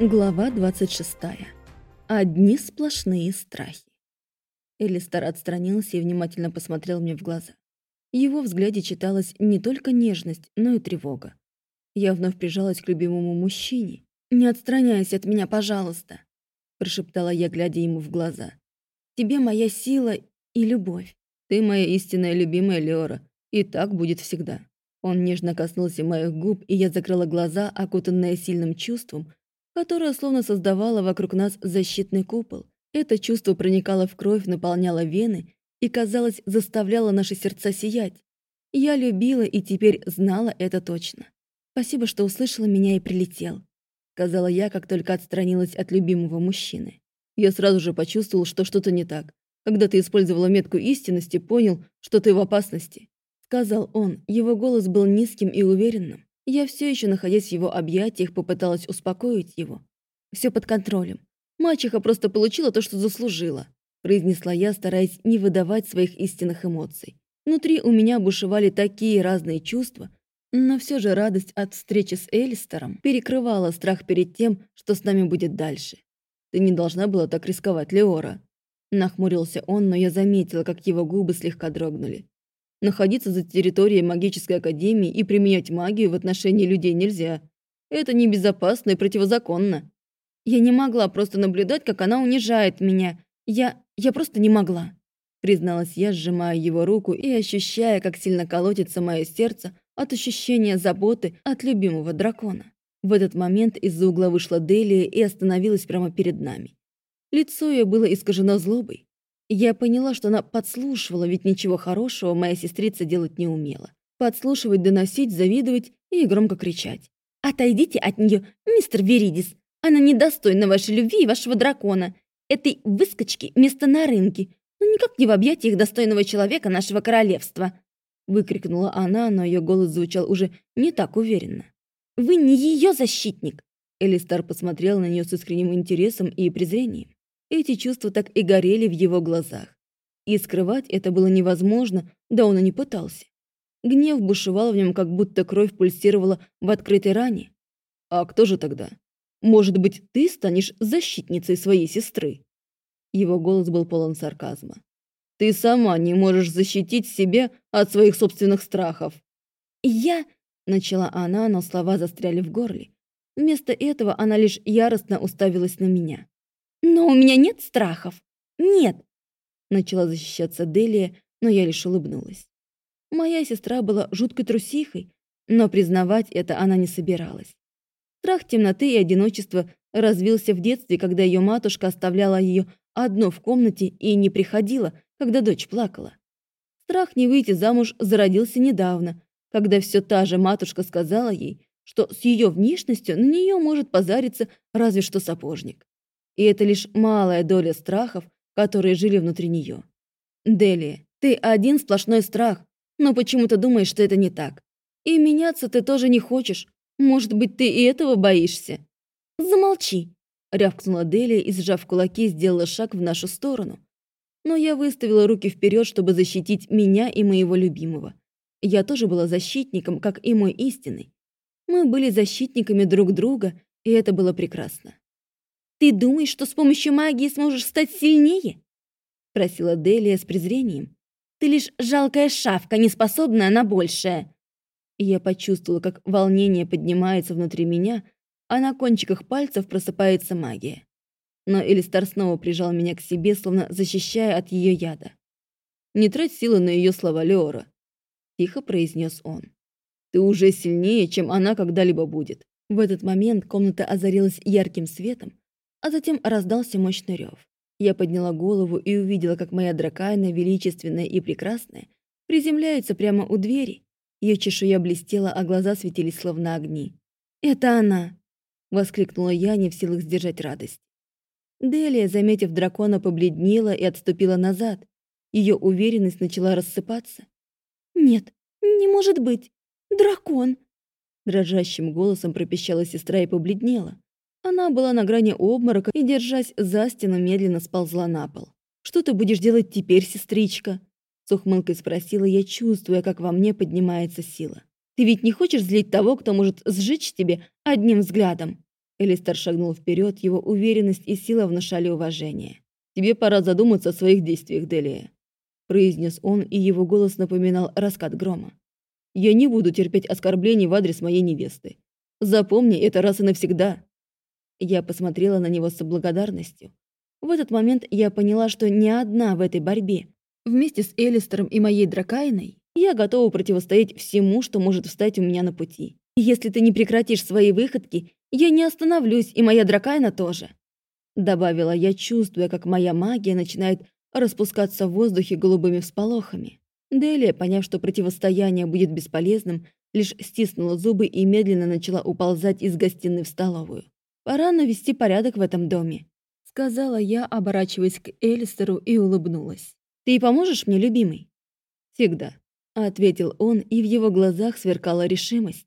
Глава 26. Одни сплошные страхи. Элистар отстранился и внимательно посмотрел мне в глаза. В его взгляде читалась не только нежность, но и тревога. Я вновь прижалась к любимому мужчине. «Не отстраняйся от меня, пожалуйста», — прошептала я, глядя ему в глаза. «Тебе моя сила и любовь. Ты моя истинная любимая Леора, и так будет всегда». Он нежно коснулся моих губ, и я закрыла глаза, окутанная сильным чувством, которая словно создавала вокруг нас защитный купол. Это чувство проникало в кровь, наполняло вены и, казалось, заставляло наши сердца сиять. Я любила и теперь знала это точно. «Спасибо, что услышала меня и прилетел», — сказала я, как только отстранилась от любимого мужчины. Я сразу же почувствовал, что что-то не так. Когда ты использовала метку истинности, понял, что ты в опасности. Сказал он, его голос был низким и уверенным. Я все еще, находясь в его объятиях, попыталась успокоить его. Все под контролем. Мачеха просто получила то, что заслужила, произнесла я, стараясь не выдавать своих истинных эмоций. Внутри у меня бушевали такие разные чувства, но все же радость от встречи с Элистером перекрывала страх перед тем, что с нами будет дальше. «Ты не должна была так рисковать, Леора», Нахмурился он, но я заметила, как его губы слегка дрогнули. Находиться за территорией магической академии и применять магию в отношении людей нельзя. Это небезопасно и противозаконно. Я не могла просто наблюдать, как она унижает меня. Я... я просто не могла. Призналась я, сжимая его руку и ощущая, как сильно колотится мое сердце от ощущения заботы от любимого дракона. В этот момент из-за угла вышла Делия и остановилась прямо перед нами. Лицо ее было искажено злобой. Я поняла, что она подслушивала, ведь ничего хорошего моя сестрица делать не умела. Подслушивать, доносить, завидовать и громко кричать. «Отойдите от нее, мистер Веридис! Она недостойна вашей любви и вашего дракона. Этой выскочки место на рынке, но никак не в объятиях достойного человека нашего королевства!» Выкрикнула она, но ее голос звучал уже не так уверенно. «Вы не ее защитник!» Элистар посмотрел на нее с искренним интересом и презрением. Эти чувства так и горели в его глазах. И скрывать это было невозможно, да он и не пытался. Гнев бушевал в нем, как будто кровь пульсировала в открытой ране. «А кто же тогда? Может быть, ты станешь защитницей своей сестры?» Его голос был полон сарказма. «Ты сама не можешь защитить себя от своих собственных страхов». «Я...» — начала она, но слова застряли в горле. Вместо этого она лишь яростно уставилась на меня. «Но у меня нет страхов. Нет!» Начала защищаться Делия, но я лишь улыбнулась. Моя сестра была жуткой трусихой, но признавать это она не собиралась. Страх темноты и одиночества развился в детстве, когда ее матушка оставляла ее одну в комнате и не приходила, когда дочь плакала. Страх не выйти замуж зародился недавно, когда все та же матушка сказала ей, что с ее внешностью на нее может позариться разве что сапожник. И это лишь малая доля страхов, которые жили внутри нее. Дели, ты один сплошной страх, но почему-то думаешь, что это не так. И меняться ты тоже не хочешь. Может быть, ты и этого боишься? Замолчи, рявкнула Делия и, сжав кулаки, сделала шаг в нашу сторону. Но я выставила руки вперед, чтобы защитить меня и моего любимого. Я тоже была защитником, как и мой истинный. Мы были защитниками друг друга, и это было прекрасно. «Ты думаешь, что с помощью магии сможешь стать сильнее?» — спросила Делия с презрением. «Ты лишь жалкая шавка, не способная на большее». Я почувствовала, как волнение поднимается внутри меня, а на кончиках пальцев просыпается магия. Но Элистар снова прижал меня к себе, словно защищая от ее яда. «Не трать силы на ее слова, Леора», — тихо произнес он. «Ты уже сильнее, чем она когда-либо будет». В этот момент комната озарилась ярким светом, а затем раздался мощный рев. Я подняла голову и увидела, как моя дракайна, величественная и прекрасная, приземляется прямо у двери. Ее чешуя блестела, а глаза светились словно огни. «Это она!» — воскликнула я, не в силах сдержать радость. Делия, заметив дракона, побледнела и отступила назад. Ее уверенность начала рассыпаться. «Нет, не может быть! Дракон!» Дрожащим голосом пропищала сестра и побледнела. Она была на грани обморока и, держась за стену, медленно сползла на пол. «Что ты будешь делать теперь, сестричка?» С ухмылкой спросила я, чувствуя, как во мне поднимается сила. «Ты ведь не хочешь злить того, кто может сжечь тебе одним взглядом?» Элистер шагнул вперед, его уверенность и сила внушали уважение. «Тебе пора задуматься о своих действиях, Делия», – произнес он, и его голос напоминал раскат грома. «Я не буду терпеть оскорблений в адрес моей невесты. Запомни это раз и навсегда». Я посмотрела на него с благодарностью. В этот момент я поняла, что не одна в этой борьбе. Вместе с Элистером и моей Дракайной я готова противостоять всему, что может встать у меня на пути. Если ты не прекратишь свои выходки, я не остановлюсь, и моя Дракайна тоже. Добавила я, чувствуя, как моя магия начинает распускаться в воздухе голубыми всполохами. Делия, поняв, что противостояние будет бесполезным, лишь стиснула зубы и медленно начала уползать из гостиной в столовую. «Пора навести порядок в этом доме», — сказала я, оборачиваясь к Элистеру и улыбнулась. «Ты поможешь мне, любимый?» «Всегда», — ответил он, и в его глазах сверкала решимость.